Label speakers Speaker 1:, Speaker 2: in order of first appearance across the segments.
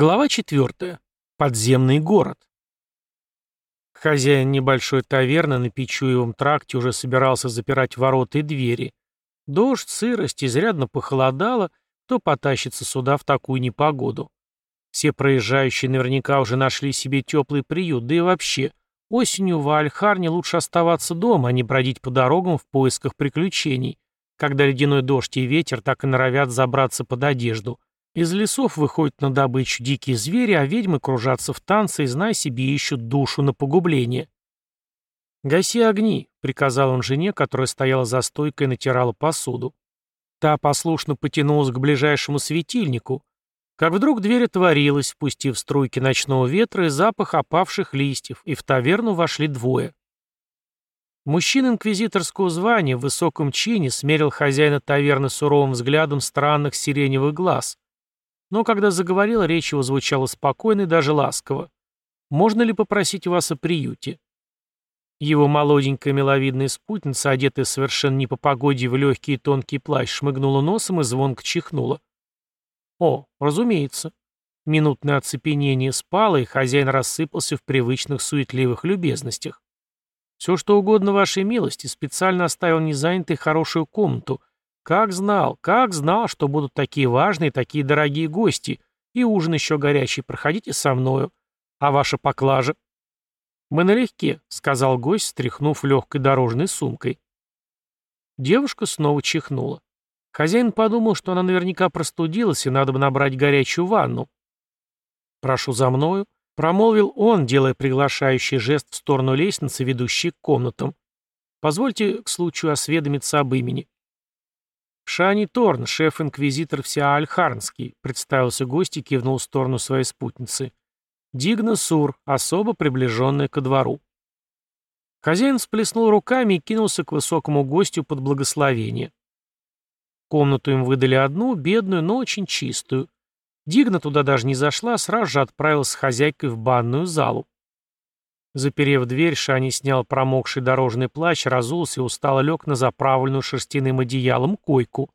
Speaker 1: Глава 4. Подземный город. Хозяин небольшой таверны на Пичуевом тракте уже собирался запирать ворота и двери. Дождь, сырость, изрядно похолодало, кто потащится сюда в такую непогоду. Все проезжающие наверняка уже нашли себе теплый приют, да и вообще, осенью в Альхарне лучше оставаться дома, а не бродить по дорогам в поисках приключений, когда ледяной дождь и ветер так и норовят забраться под одежду – из лесов выходят на добычу дикие звери, а ведьмы кружатся в танце и, знай себе, ищут душу на погубление. «Гаси огни», — приказал он жене, которая стояла за стойкой и натирала посуду. Та послушно потянулась к ближайшему светильнику, как вдруг дверь отворилась, впустив струйки ночного ветра и запах опавших листьев, и в таверну вошли двое. Мужчина инквизиторского звания в высоком чине смерил хозяина таверны суровым взглядом странных сиреневых глаз, но когда заговорил, речь его звучала спокойно и даже ласково. «Можно ли попросить вас о приюте?» Его молоденькая миловидная спутница, одетая совершенно не по погоде в легкий и тонкий плащ, шмыгнула носом и звонко чихнула. «О, разумеется». Минутное оцепенение спало, и хозяин рассыпался в привычных суетливых любезностях. «Все, что угодно вашей милости, специально оставил незанятой хорошую комнату, как знал, как знал, что будут такие важные, такие дорогие гости. И ужин еще горячий, проходите со мною. А ваша поклажа? Мы налегке, сказал гость, стряхнув легкой дорожной сумкой. Девушка снова чихнула. Хозяин подумал, что она наверняка простудилась, и надо бы набрать горячую ванну. «Прошу за мною», — промолвил он, делая приглашающий жест в сторону лестницы, ведущей к комнатам. «Позвольте к случаю осведомиться об имени». «Шани Торн, шеф-инквизитор вся Альхарнский», представился гость и кивнул в сторону своей спутницы. «Дигна Сур, особо приближенная ко двору». Хозяин всплеснул руками и кинулся к высокому гостю под благословение. Комнату им выдали одну, бедную, но очень чистую. Дигна туда даже не зашла, сразу же отправилась с хозяйкой в банную залу. Заперев дверь, Шани снял промокший дорожный плащ, разулся и устало лег на заправленную шерстяным одеялом койку.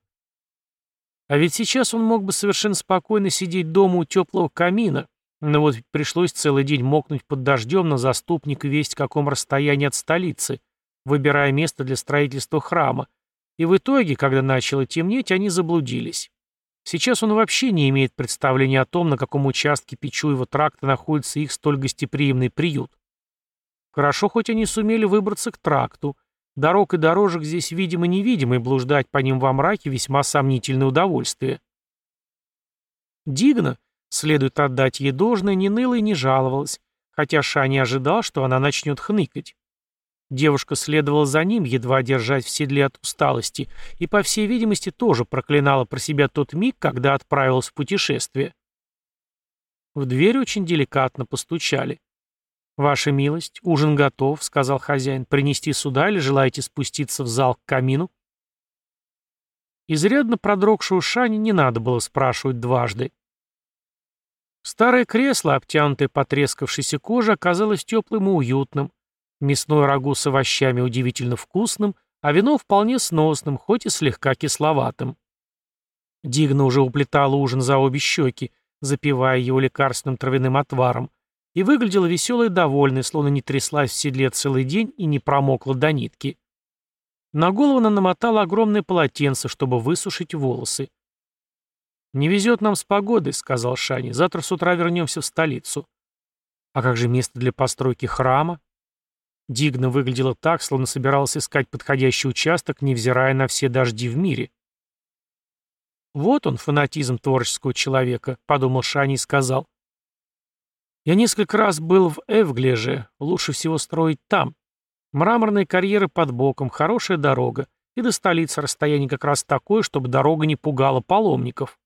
Speaker 1: А ведь сейчас он мог бы совершенно спокойно сидеть дома у теплого камина, но вот пришлось целый день мокнуть под дождем на заступник весть каком расстоянии от столицы, выбирая место для строительства храма. И в итоге, когда начало темнеть, они заблудились. Сейчас он вообще не имеет представления о том, на каком участке Пичуева тракта находится их столь гостеприимный приют. Хорошо, хоть они сумели выбраться к тракту. Дорог и дорожек здесь видимо-невидимо, и блуждать по ним во мраке весьма сомнительное удовольствие. Дигна, следует отдать ей должное, не ныла и не жаловалась, хотя Ша не ожидал, что она начнет хныкать. Девушка следовала за ним, едва держать в седле от усталости, и, по всей видимости, тоже проклинала про себя тот миг, когда отправилась в путешествие. В дверь очень деликатно постучали. «Ваша милость, ужин готов», — сказал хозяин. «Принести сюда или желаете спуститься в зал к камину?» Изрядно продрогшую Шани не надо было спрашивать дважды. Старое кресло, обтянутое потрескавшейся кожей, оказалось теплым и уютным. Мясной рагу с овощами удивительно вкусным, а вино вполне сносным, хоть и слегка кисловатым. Дигна уже уплетала ужин за обе щеки, запивая его лекарственным травяным отваром, и выглядела веселой и довольной, словно не тряслась в седле целый день и не промокла до нитки. На голову она намотала огромное полотенце, чтобы высушить волосы. «Не везет нам с погодой», — сказал Шани. «Завтра с утра вернемся в столицу». «А как же место для постройки храма?» Дигна выглядела так, словно собиралась искать подходящий участок, невзирая на все дожди в мире. «Вот он, фанатизм творческого человека», — подумал Шани и сказал. Я несколько раз был в Эвглеже, лучше всего строить там. Мраморные карьеры под боком, хорошая дорога. И до столицы расстояние как раз такое, чтобы дорога не пугала паломников.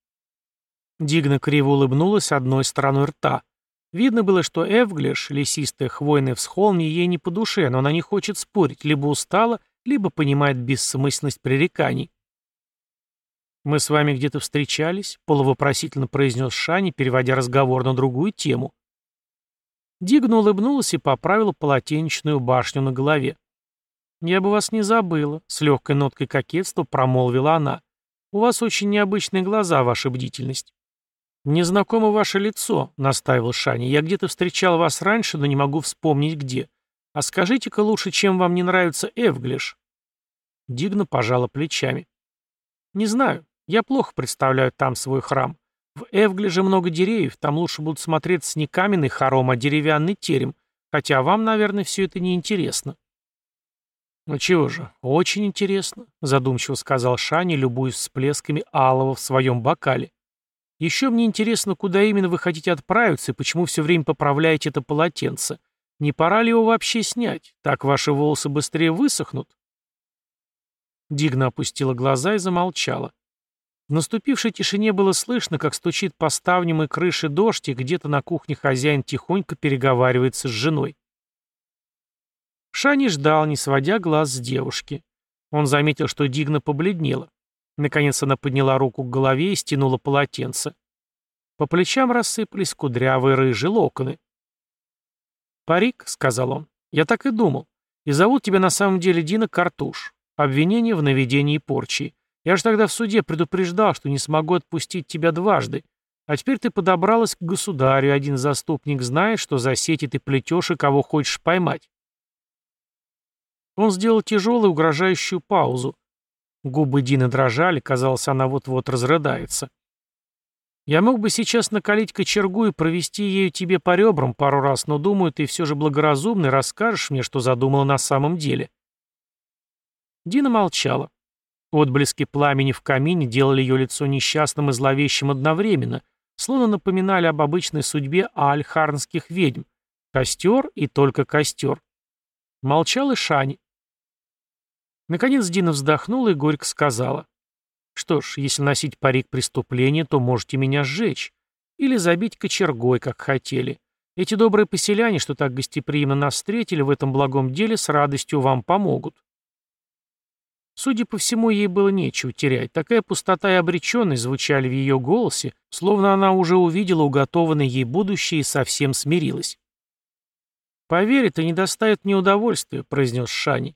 Speaker 1: Дигна криво улыбнулась одной стороной рта. Видно было, что Эвглеш, лесистая хвойная всхолмье, ей не по душе, но она не хочет спорить, либо устала, либо понимает бессмысленность пререканий. «Мы с вами где-то встречались?» — полувопросительно произнес Шани, переводя разговор на другую тему. Дигна улыбнулась и поправила полотенечную башню на голове. «Я бы вас не забыла», — с легкой ноткой кокетства промолвила она. «У вас очень необычные глаза, ваша бдительность». «Незнакомо ваше лицо», — настаивал Шани. «Я где-то встречал вас раньше, но не могу вспомнить где. А скажите-ка лучше, чем вам не нравится Эвглиш?» Дигна пожала плечами. «Не знаю. Я плохо представляю там свой храм. В Эвглиже много деревьев, там лучше будут смотреться не каменный хором, а деревянный терем, хотя вам, наверное, все это не интересно». «Ну чего же, очень интересно», — задумчиво сказал Шани, любуясь всплесками алого в своем бокале. Еще мне интересно, куда именно вы хотите отправиться и почему все время поправляете это полотенце. Не пора ли его вообще снять? Так ваши волосы быстрее высохнут. Дигна опустила глаза и замолчала. В наступившей тишине было слышно, как стучит по ставням и крыше дождь, и где-то на кухне хозяин тихонько переговаривается с женой. Шани ждал, не сводя глаз с девушки. Он заметил, что Дигна побледнела. Наконец она подняла руку к голове и стянула полотенце. По плечам рассыпались кудрявые рыжие локоны. «Парик», — сказал он, — «я так и думал. И зовут тебя на самом деле Дина Картуш. Обвинение в наведении порчи. Я же тогда в суде предупреждал, что не смогу отпустить тебя дважды. А теперь ты подобралась к государю, один заступник знает, что за сети ты плетешь и кого хочешь поймать». Он сделал тяжелую угрожающую паузу, Губы Дины дрожали, казалось, она вот-вот разрыдается. «Я мог бы сейчас накалить кочергу и провести ею тебе по ребрам пару раз, но, думаю, ты все же благоразумный, расскажешь мне, что задумала на самом деле». Дина молчала. Отблески пламени в камине делали ее лицо несчастным и зловещим одновременно, словно напоминали об обычной судьбе альхарнских ведьм. Костер и только костер. Молчал и Шань. Наконец Дина вздохнула и горько сказала. «Что ж, если носить парик преступления, то можете меня сжечь. Или забить кочергой, как хотели. Эти добрые поселяне, что так гостеприимно нас встретили, в этом благом деле с радостью вам помогут». Судя по всему, ей было нечего терять. Такая пустота и обреченность звучали в ее голосе, словно она уже увидела уготованное ей будущее и совсем смирилась. «Поверь, это не доставит мне удовольствия», — произнес Шани.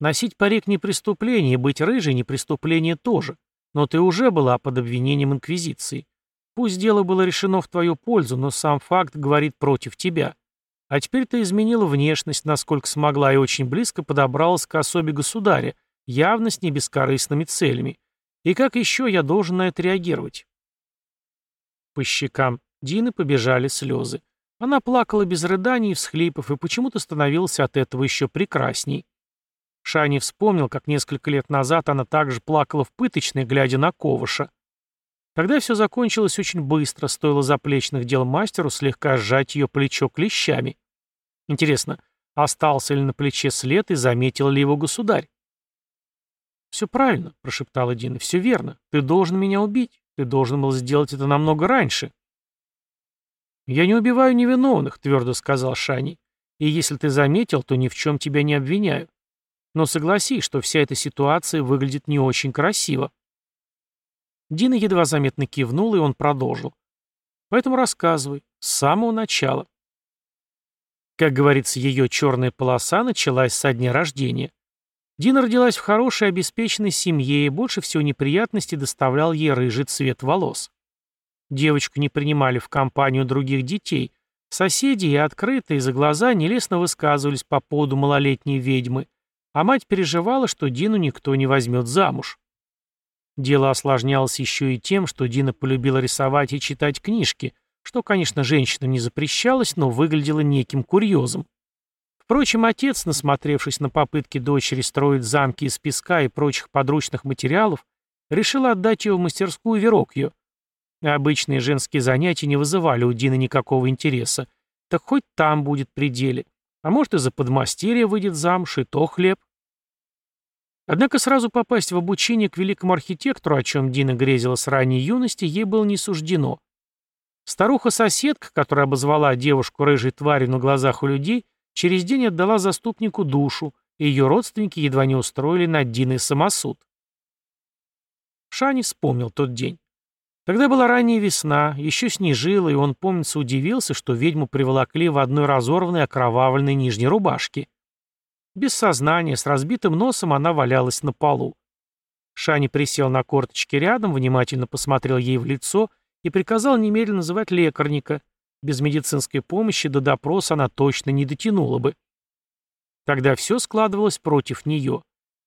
Speaker 1: Носить парик не преступление, быть рыжей не преступление тоже. Но ты уже была под обвинением Инквизиции. Пусть дело было решено в твою пользу, но сам факт говорит против тебя. А теперь ты изменила внешность, насколько смогла, и очень близко подобралась к особе государя, явно с небескорыстными целями. И как еще я должен на это реагировать? По щекам Дины побежали слезы. Она плакала без рыданий и всхлипов, и почему-то становилась от этого еще прекрасней. Шани вспомнил, как несколько лет назад она также плакала в пыточной, глядя на Ковыша. Тогда все закончилось очень быстро, стоило заплечных дел мастеру слегка сжать ее плечо клещами. Интересно, остался ли на плече след и заметил ли его государь? «Все правильно», — прошептала Дина, — «все верно. Ты должен меня убить. Ты должен был сделать это намного раньше». «Я не убиваю невиновных», — твердо сказал Шани. «И если ты заметил, то ни в чем тебя не обвиняю. Но согласись, что вся эта ситуация выглядит не очень красиво. Дина едва заметно кивнул, и он продолжил. Поэтому рассказывай, с самого начала. Как говорится, ее черная полоса началась со дня рождения. Дина родилась в хорошей обеспеченной семье, и больше всего неприятностей доставлял ей рыжий цвет волос. Девочку не принимали в компанию других детей. Соседи и открытые за глаза нелестно высказывались по поводу малолетней ведьмы, а мать переживала, что Дину никто не возьмет замуж. Дело осложнялось еще и тем, что Дина полюбила рисовать и читать книжки, что, конечно, женщинам не запрещалось, но выглядело неким курьезом. Впрочем, отец, насмотревшись на попытки дочери строить замки из песка и прочих подручных материалов, решил отдать ее в мастерскую Верокью. Обычные женские занятия не вызывали у Дины никакого интереса, так хоть там будет пределе. А может, и за подмастерье выйдет замуж, и то хлеб. Однако сразу попасть в обучение к великому архитектору, о чем Дина грезила с ранней юности, ей было не суждено. Старуха-соседка, которая обозвала девушку рыжей тварью на глазах у людей, через день отдала заступнику душу, и ее родственники едва не устроили над Диной самосуд. Шани вспомнил тот день. Тогда была ранняя весна, еще снежило, и он, помнится, удивился, что ведьму приволокли в одной разорванной окровавленной нижней рубашке. Без сознания, с разбитым носом она валялась на полу. Шани присел на корточки рядом, внимательно посмотрел ей в лицо и приказал немедленно называть лекарника. Без медицинской помощи до допроса она точно не дотянула бы. Тогда все складывалось против нее.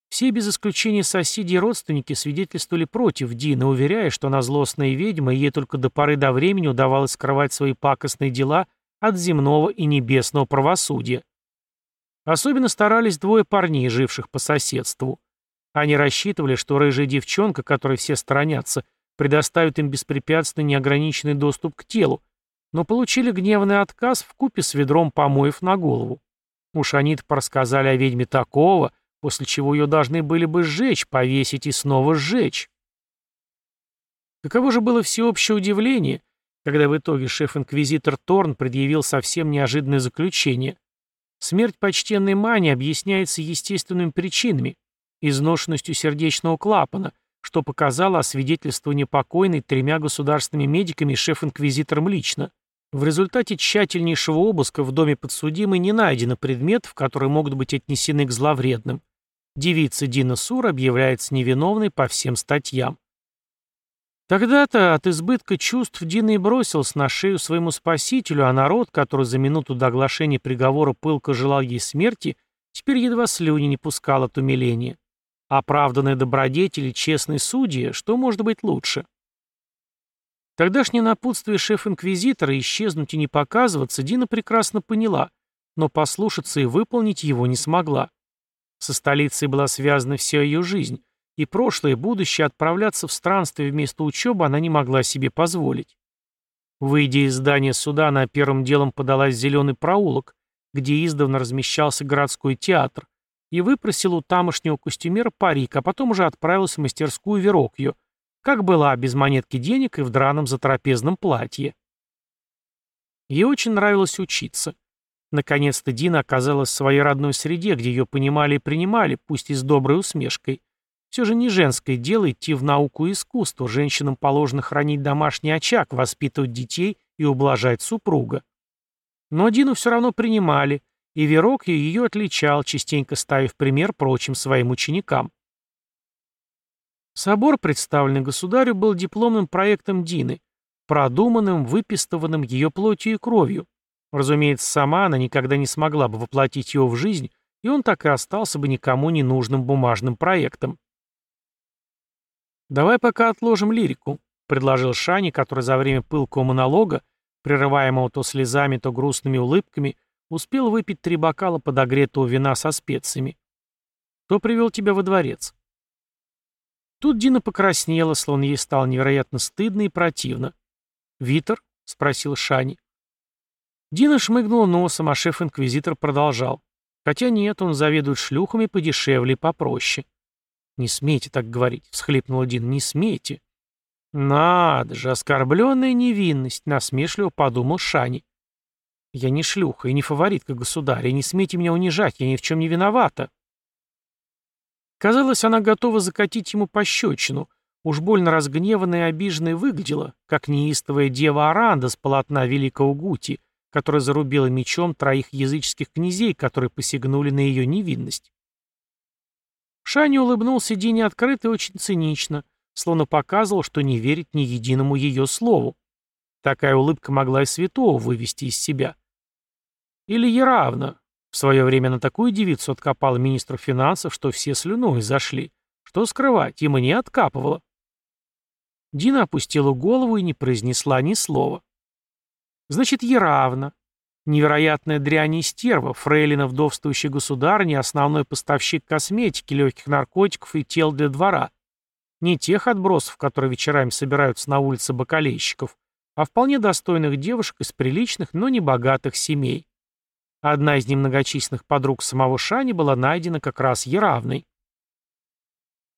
Speaker 1: Все без исключения соседи и родственники свидетельствовали против Дины, уверяя, что она злостная ведьма, и ей только до поры до времени удавалось скрывать свои пакостные дела от земного и небесного правосудия. Особенно старались двое парней, живших по соседству. Они рассчитывали, что рыжая девчонка, которой все сторонятся, предоставит им беспрепятственный неограниченный доступ к телу, но получили гневный отказ в купе с ведром помоев на голову. Уж они-то порассказали о ведьме такого, после чего ее должны были бы сжечь, повесить и снова сжечь. Каково же было всеобщее удивление, когда в итоге шеф-инквизитор Торн предъявил совсем неожиданное заключение. Смерть почтенной Мани объясняется естественными причинами, изношенностью сердечного клапана, что показало освидетельствование покойной тремя государственными медиками и шеф-инквизитором лично. В результате тщательнейшего обыска в доме подсудимой не найдено предметов, которые могут быть отнесены к зловредным. Девица Дина Сур объявляется невиновной по всем статьям. Тогда-то от избытка чувств Дина и бросился на шею своему спасителю, а народ, который за минуту до оглашения приговора пылко желал ей смерти, теперь едва слюни не пускал от умиления. Оправданные добродетели, честные судьи, что может быть лучше? Тогдашнее напутствие шеф-инквизитора исчезнуть и не показываться Дина прекрасно поняла, но послушаться и выполнить его не смогла. Со столицей была связана вся ее жизнь, и прошлое и будущее отправляться в странствие вместо учебы она не могла себе позволить. Выйдя из здания суда, она первым делом подалась в зеленый проулок, где издавна размещался городской театр, и выпросила у тамошнего костюмера парик, а потом уже отправилась в мастерскую Верокью, как была, без монетки денег и в драном затрапезном платье. Ей очень нравилось учиться. Наконец-то Дина оказалась в своей родной среде, где ее понимали и принимали, пусть и с доброй усмешкой. Все же не женское дело идти в науку и искусство, женщинам положено хранить домашний очаг, воспитывать детей и ублажать супруга. Но Дину все равно принимали, и Верок ее отличал, частенько ставив пример прочим своим ученикам. Собор, представленный государю, был дипломным проектом Дины, продуманным, выпистованным ее плотью и кровью. Разумеется, сама она никогда не смогла бы воплотить его в жизнь, и он так и остался бы никому не нужным бумажным проектом. «Давай пока отложим лирику», — предложил Шани, который за время пылкого монолога, прерываемого то слезами, то грустными улыбками, успел выпить три бокала подогретого вина со специями. «Кто привел тебя во дворец?» Тут Дина покраснела, словно ей стало невероятно стыдно и противно. «Витер?» — спросил Шани. Дина шмыгнула носом, а шеф-инквизитор продолжал. Хотя нет, он заведует шлюхами подешевле и попроще. «Не смейте так говорить», — всхлипнула Дина, — «не смейте». «Надо же, оскорбленная невинность», — насмешливо подумал Шани. «Я не шлюха и не фаворитка государя, не смейте меня унижать, я ни в чем не виновата». Казалось, она готова закатить ему пощечину. Уж больно разгневанная и обиженная выглядела, как неистовая дева Аранда с полотна великого Гути, которая зарубила мечом троих языческих князей, которые посягнули на ее невинность. Шани улыбнулся Дине открыто и очень цинично, словно показывал, что не верит ни единому ее слову. Такая улыбка могла и святого вывести из себя. Или Яравна, в свое время на такую девицу откопала министр финансов, что все слюной зашли. Что скрывать, и мне откапывала. Дина опустила голову и не произнесла ни слова. Значит, Яравна. Невероятная дрянь и стерва, фрейлина вдовствующей государни, основной поставщик косметики, легких наркотиков и тел для двора. Не тех отбросов, которые вечерами собираются на улице бакалейщиков, а вполне достойных девушек из приличных, но не богатых семей. Одна из немногочисленных подруг самого Шани была найдена как раз Еравной.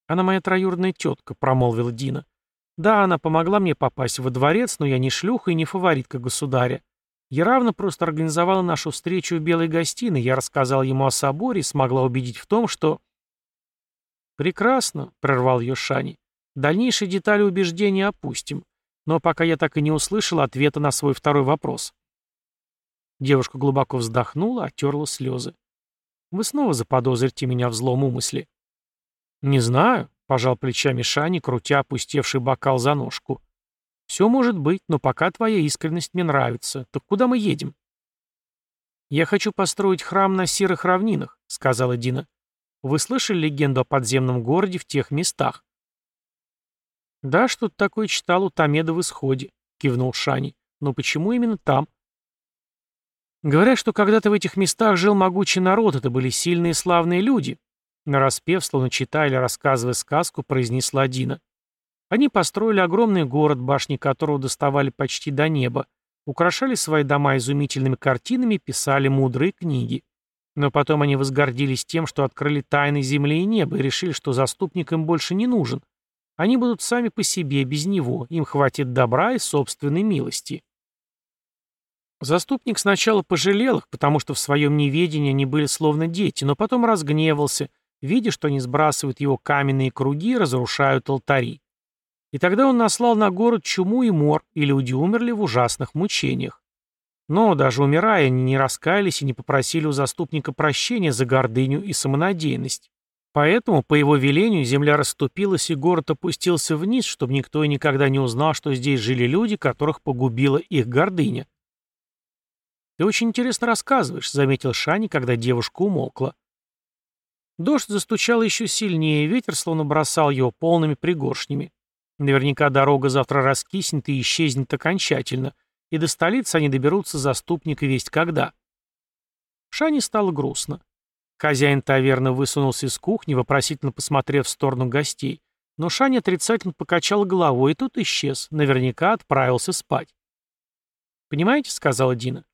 Speaker 1: «Она моя троюродная тетка», — промолвила Дина. «Да, она помогла мне попасть во дворец, но я не шлюха и не фаворитка государя. Еравна просто организовала нашу встречу в Белой гостиной, я рассказал ему о соборе и смогла убедить в том, что...» «Прекрасно», — прервал ее Шани. «Дальнейшие детали убеждения опустим. Но пока я так и не услышал ответа на свой второй вопрос. Девушка глубоко вздохнула, оттерла слезы. «Вы снова заподозрите меня в злом умысле?» «Не знаю», — пожал плечами Шани, крутя опустевший бокал за ножку. Все может быть, но пока твоя искренность мне нравится. Так куда мы едем? Я хочу построить храм на серых равнинах, сказала Дина. Вы слышали легенду о подземном городе в тех местах? Да, что-то такое читал у Тамеда в исходе, кивнул Шани. Но почему именно там? Говорят, что когда-то в этих местах жил могучий народ, это были сильные и славные люди. Нараспев, словно читая или рассказывая сказку, произнесла Дина. Они построили огромный город, башни которого доставали почти до неба, украшали свои дома изумительными картинами, писали мудрые книги. Но потом они возгордились тем, что открыли тайны земли и неба и решили, что заступник им больше не нужен. Они будут сами по себе, без него, им хватит добра и собственной милости. Заступник сначала пожалел их, потому что в своем неведении они были словно дети, но потом разгневался, видя, что они сбрасывают его каменные круги и разрушают алтари. И тогда он наслал на город чуму и мор, и люди умерли в ужасных мучениях. Но, даже умирая, они не раскаялись и не попросили у заступника прощения за гордыню и самонадеянность. Поэтому, по его велению, земля расступилась, и город опустился вниз, чтобы никто и никогда не узнал, что здесь жили люди, которых погубила их гордыня. «Ты очень интересно рассказываешь», — заметил Шани, когда девушка умолкла. Дождь застучал еще сильнее, ветер словно бросал его полными пригоршнями. Наверняка дорога завтра раскиснет и исчезнет окончательно, и до столицы они доберутся заступника весть когда. Шани стало грустно. Хозяин таверны высунулся из кухни, вопросительно посмотрев в сторону гостей, но Шани отрицательно покачал головой, и тут исчез, наверняка отправился спать. «Понимаете», — сказала Дина,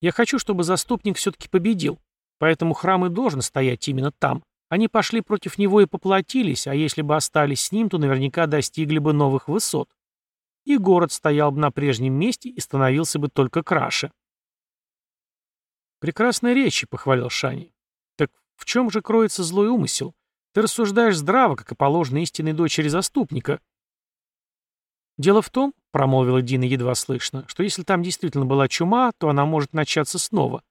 Speaker 1: я хочу, чтобы заступник все-таки победил. Поэтому храм и должен стоять именно там. Они пошли против него и поплатились, а если бы остались с ним, то наверняка достигли бы новых высот. И город стоял бы на прежнем месте и становился бы только краше. «Прекрасная речь», — похвалил Шани. «Так в чем же кроется злой умысел? Ты рассуждаешь здраво, как и положено истинной дочери заступника». «Дело в том, — промолвила Дина едва слышно, — что если там действительно была чума, то она может начаться снова.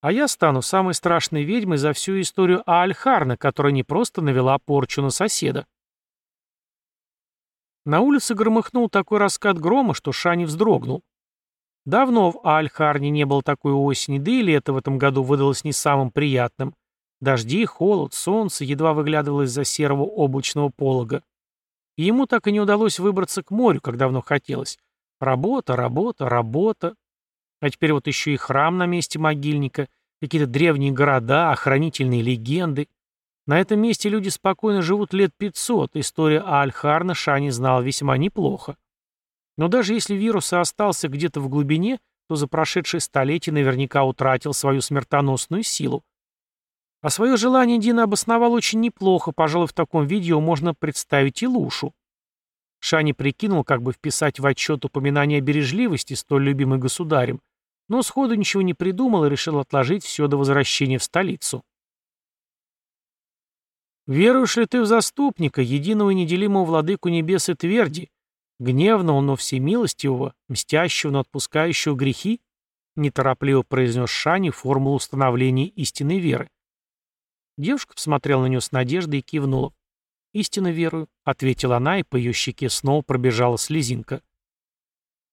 Speaker 1: А я стану самой страшной ведьмой за всю историю Аальхарна, которая не просто навела порчу на соседа». На улице громыхнул такой раскат грома, что Шани вздрогнул. Давно в Аальхарне не было такой осени, да и лето в этом году выдалось не самым приятным. Дожди, холод, солнце едва выглядывало из-за серого облачного полога. И ему так и не удалось выбраться к морю, как давно хотелось. Работа, работа, работа. А теперь вот еще и храм на месте могильника, какие-то древние города, охранительные легенды. На этом месте люди спокойно живут лет 500, история Аль-Харна Шани знал весьма неплохо. Но даже если вирус и остался где-то в глубине, то за прошедшие столетия наверняка утратил свою смертоносную силу. А свое желание Дина обосновал очень неплохо, пожалуй, в таком виде его можно представить и Лушу. Шани прикинул, как бы вписать в отчет упоминание о бережливости, столь любимой государем, но сходу ничего не придумал и решил отложить все до возвращения в столицу. «Веруешь ли ты в заступника, единого и неделимого владыку небес и тверди, гневного, но всемилостивого, мстящего, но отпускающего грехи?» неторопливо произнес Шани формулу установления истинной веры. Девушка посмотрела на нее с надеждой и кивнула. «Истинно верую», — ответила она, и по ее щеке снова пробежала слезинка.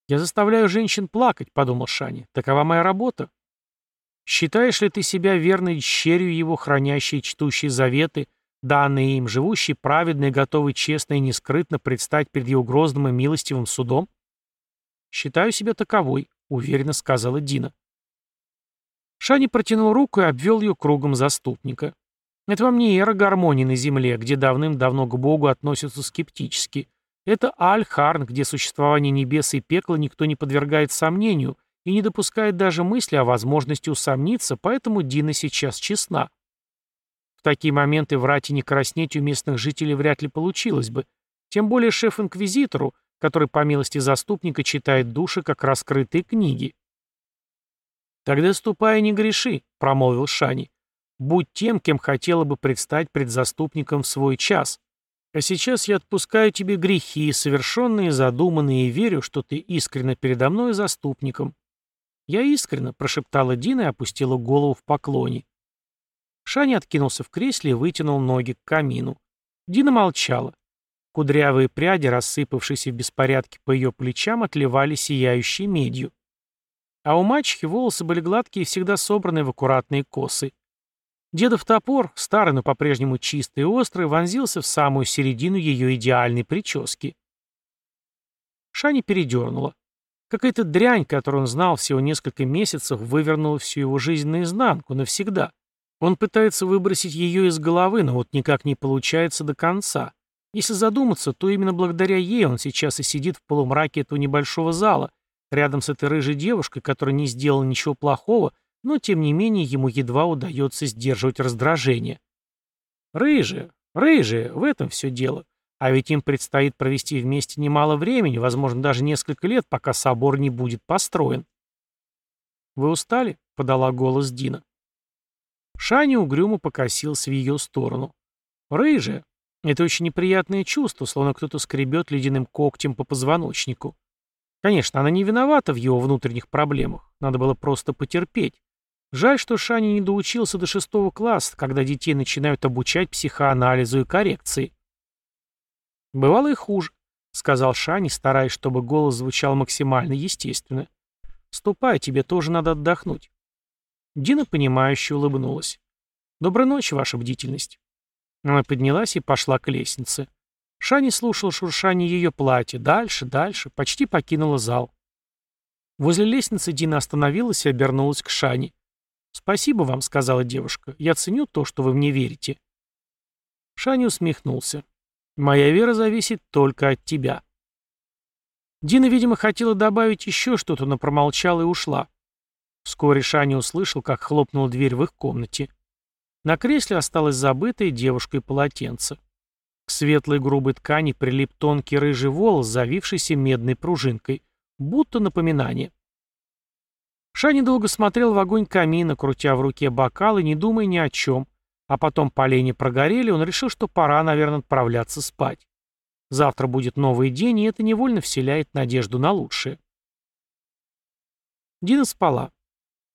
Speaker 1: «Я заставляю женщин плакать», — подумал Шани. «Такова моя работа». «Считаешь ли ты себя верной щерью его, хранящей и чтущей заветы, данные им, живущей праведной, готовой честно и нескрытно предстать перед его грозным и милостивым судом?» «Считаю себя таковой», — уверенно сказала Дина. Шани протянул руку и обвел ее кругом заступника. Это вам не эра гармонии на Земле, где давным-давно к Богу относятся скептически. Это Аль-Харн, где существование небес и пекла никто не подвергает сомнению и не допускает даже мысли о возможности усомниться, поэтому Дина сейчас честна. В такие моменты врать и не краснеть у местных жителей вряд ли получилось бы, тем более шеф-инквизитору, который по милости заступника читает души как раскрытые книги. «Тогда ступай и не греши», — промолвил Шани. Будь тем, кем хотела бы предстать пред заступником в свой час. А сейчас я отпускаю тебе грехи, совершенные, задуманные, и верю, что ты искренне передо мной заступником. Я искренне, прошептала Дина и опустила голову в поклоне. Шани откинулся в кресле и вытянул ноги к камину. Дина молчала. Кудрявые пряди, рассыпавшиеся в беспорядке по ее плечам, отливали сияющей медью. А у мачехи волосы были гладкие и всегда собраны в аккуратные косы. Дедов топор, старый, но по-прежнему чистый и острый, вонзился в самую середину ее идеальной прически. Шани передернула. Какая-то дрянь, которую он знал всего несколько месяцев, вывернула всю его жизнь наизнанку, навсегда. Он пытается выбросить ее из головы, но вот никак не получается до конца. Если задуматься, то именно благодаря ей он сейчас и сидит в полумраке этого небольшого зала, рядом с этой рыжей девушкой, которая не сделала ничего плохого, но тем не менее ему едва удается сдерживать раздражение. Рыжая, рыжая, в этом все дело. А ведь им предстоит провести вместе немало времени, возможно, даже несколько лет, пока собор не будет построен. «Вы устали?» — подала голос Дина. Шаня угрюмо покосился в ее сторону. «Рыжая. Это очень неприятное чувство, словно кто-то скребет ледяным когтем по позвоночнику. Конечно, она не виновата в его внутренних проблемах. Надо было просто потерпеть. Жаль, что Шаня не доучился до шестого класса, когда детей начинают обучать психоанализу и коррекции. «Бывало и хуже», — сказал Шани, стараясь, чтобы голос звучал максимально естественно. «Ступай, тебе тоже надо отдохнуть». Дина, понимающе улыбнулась. «Доброй ночи, ваша бдительность». Она поднялась и пошла к лестнице. Шани слушал шуршание ее платья. Дальше, дальше, почти покинула зал. Возле лестницы Дина остановилась и обернулась к Шани. «Спасибо вам», — сказала девушка. «Я ценю то, что вы мне верите». Шани усмехнулся. Моя вера зависит только от тебя. Дина, видимо, хотела добавить еще что-то, но промолчала и ушла. Вскоре Шаня услышал, как хлопнула дверь в их комнате. На кресле осталось забытое девушкой полотенце. К светлой грубой ткани прилип тонкий рыжий волос, завившийся медной пружинкой, будто напоминание. Шаня долго смотрел в огонь камина, крутя в руке бокал и не думая ни о чем, а потом поленья прогорели, он решил, что пора, наверное, отправляться спать. Завтра будет новый день, и это невольно вселяет надежду на лучшее. Дина спала.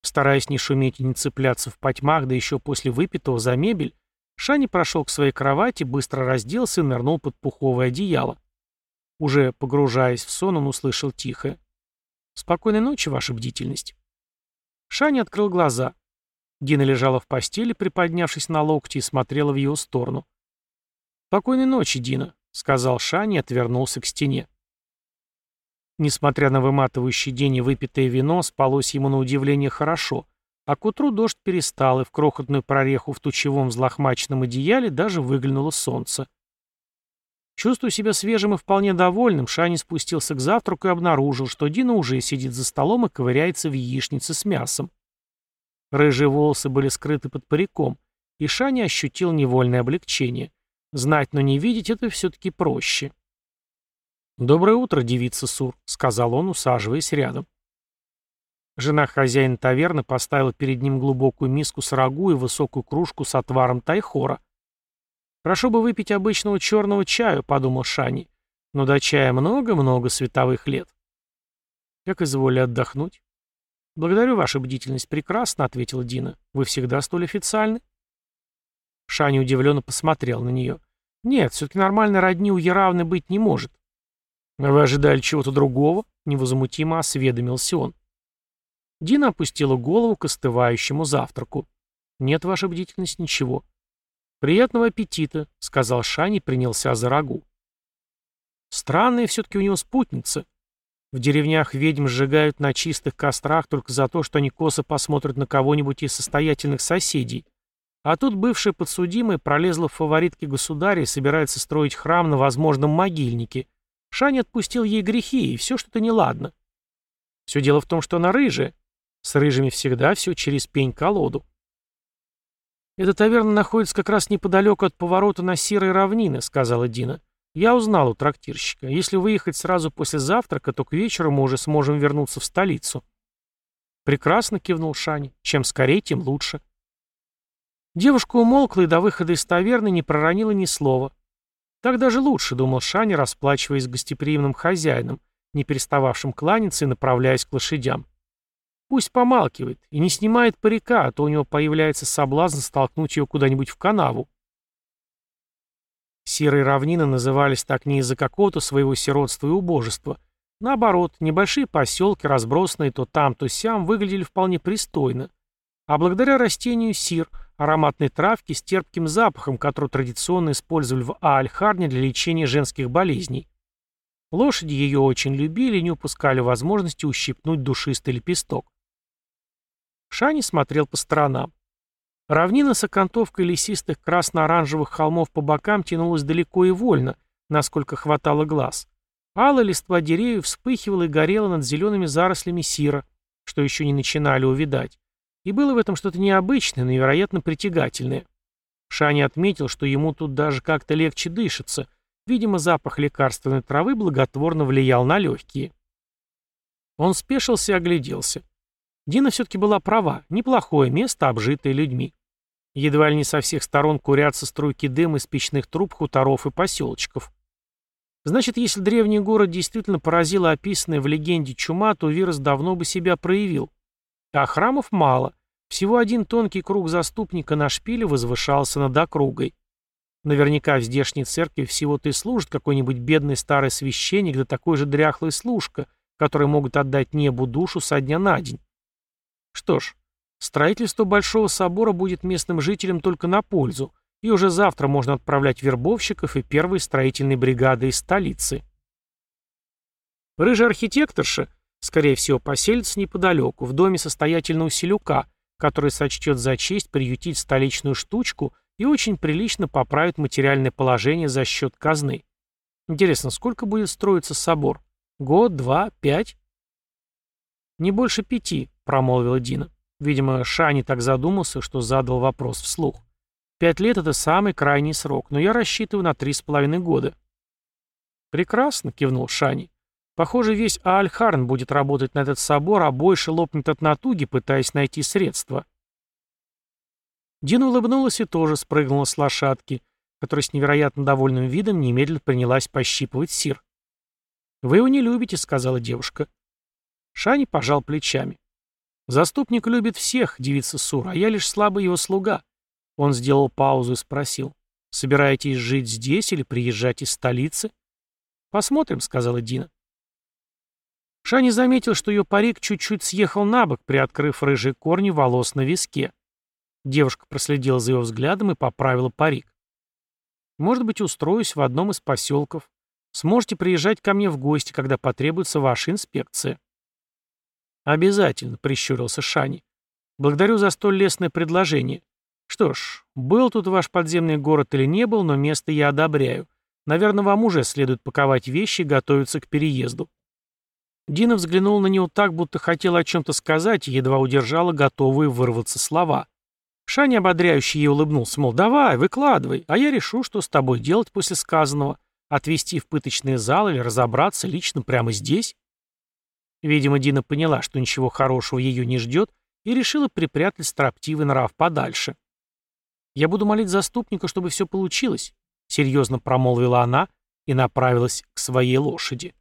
Speaker 1: Стараясь не шуметь и не цепляться в потьмах, да еще после выпитого за мебель, Шани прошел к своей кровати, быстро разделся и нырнул под пуховое одеяло. Уже погружаясь в сон, он услышал тихое. «Спокойной ночи, ваша бдительность». Шани открыл глаза. Дина лежала в постели, приподнявшись на локти, и смотрела в его сторону. «Спокойной ночи, Дина», — сказал Шани и отвернулся к стене. Несмотря на выматывающий день и выпитое вино, спалось ему на удивление хорошо, а к утру дождь перестал, и в крохотную прореху в тучевом взлохмаченном одеяле даже выглянуло солнце. Чувствуя себя свежим и вполне довольным, Шани спустился к завтраку и обнаружил, что Дина уже сидит за столом и ковыряется в яичнице с мясом. Рыжие волосы были скрыты под париком, и Шаня ощутил невольное облегчение. Знать, но не видеть — это все-таки проще. «Доброе утро, девица Сур», — сказал он, усаживаясь рядом. Жена хозяина таверны поставила перед ним глубокую миску с рагу и высокую кружку с отваром тайхора. «Хорошо бы выпить обычного черного чаю», — подумал Шани. «Но до чая много-много световых лет». «Как изволили отдохнуть?» «Благодарю вашу бдительность. Прекрасно», — ответила Дина. «Вы всегда столь официальны?» Шаня удивленно посмотрел на нее. «Нет, все-таки нормальной родни у Яравны быть не может». «Вы ожидали чего-то другого?» — невозмутимо осведомился он. Дина опустила голову к остывающему завтраку. «Нет, ваша бдительность, ничего». «Приятного аппетита», — сказал Шани и принялся за рагу. Странная все-таки у него спутница. В деревнях ведьм сжигают на чистых кострах только за то, что они косо посмотрят на кого-нибудь из состоятельных соседей. А тут бывшая подсудимая пролезла в фаворитки государя и собирается строить храм на возможном могильнике. Шань отпустил ей грехи, и все что-то неладно. Все дело в том, что она рыжая. С рыжими всегда все через пень-колоду. «Эта таверна находится как раз неподалеку от поворота на серой равнины», — сказала Дина. Я узнал у трактирщика. Если выехать сразу после завтрака, то к вечеру мы уже сможем вернуться в столицу. Прекрасно кивнул Шани. Чем скорее, тем лучше. Девушка умолкла и до выхода из таверны не проронила ни слова. Так даже лучше, думал Шани, расплачиваясь с гостеприимным хозяином, не перестававшим кланяться и направляясь к лошадям. Пусть помалкивает и не снимает парика, а то у него появляется соблазн столкнуть ее куда-нибудь в канаву. Серые равнины назывались так не из-за какого-то своего сиротства и убожества. Наоборот, небольшие поселки, разбросанные то там, то сям, выглядели вполне пристойно. А благодаря растению сир, ароматной травки с терпким запахом, который традиционно использовали в Аальхарне для лечения женских болезней. Лошади ее очень любили и не упускали возможности ущипнуть душистый лепесток. Шани смотрел по сторонам. Равнина с окантовкой лесистых красно-оранжевых холмов по бокам тянулась далеко и вольно, насколько хватало глаз. Алая листва деревьев вспыхивала и горела над зелеными зарослями сира, что еще не начинали увидать. И было в этом что-то необычное, но невероятно притягательное. Шани отметил, что ему тут даже как-то легче дышится. Видимо, запах лекарственной травы благотворно влиял на легкие. Он спешился и огляделся. Дина все-таки была права, неплохое место, обжитое людьми. Едва ли не со всех сторон курятся струйки дыма из печных труб хуторов и поселочков. Значит, если древний город действительно поразила описанная в легенде чума, то вирус давно бы себя проявил. А храмов мало. Всего один тонкий круг заступника на шпиле возвышался над округой. Наверняка в здешней церкви всего-то и служит какой-нибудь бедный старый священник да такой же дряхлый служка, которые могут отдать небу душу со дня на день. Что ж, строительство Большого собора будет местным жителям только на пользу, и уже завтра можно отправлять вербовщиков и первые строительные бригады из столицы. Рыжий архитекторша, скорее всего, поселится неподалеку, в доме состоятельного селюка, который сочтет за честь приютить столичную штучку и очень прилично поправит материальное положение за счет казны. Интересно, сколько будет строиться собор? Год, два, пять? Не больше пяти, промолвила Дина. Видимо, Шани так задумался, что задал вопрос вслух. Пять лет — это самый крайний срок, но я рассчитываю на три с половиной года. Прекрасно, кивнул Шани. Похоже, весь Аальхарн будет работать на этот собор, а больше лопнет от натуги, пытаясь найти средства. Дина улыбнулась и тоже спрыгнула с лошадки, которая с невероятно довольным видом немедленно принялась пощипывать сир. «Вы его не любите», — сказала девушка. Шани пожал плечами. Заступник любит всех, девица Сур, а я лишь слабый его слуга. Он сделал паузу и спросил. Собираетесь жить здесь или приезжать из столицы? Посмотрим, сказала Дина. Шани заметил, что ее парик чуть-чуть съехал на бок, приоткрыв рыжие корни волос на виске. Девушка проследила за его взглядом и поправила парик. «Может быть, устроюсь в одном из поселков. Сможете приезжать ко мне в гости, когда потребуется ваша инспекция». «Обязательно», — прищурился Шани. «Благодарю за столь лестное предложение. Что ж, был тут ваш подземный город или не был, но место я одобряю. Наверное, вам уже следует паковать вещи и готовиться к переезду». Дина взглянул на него так, будто хотела о чем-то сказать и едва удержала готовые вырваться слова. Шани ободряюще ей улыбнулся, мол, давай, выкладывай, а я решу, что с тобой делать после сказанного. Отвезти в пыточный зал или разобраться лично прямо здесь? Видимо, Дина поняла, что ничего хорошего ее не ждет, и решила припрятать строптивый нрав подальше. «Я буду молить заступника, чтобы все получилось», — серьезно промолвила она и направилась к своей лошади.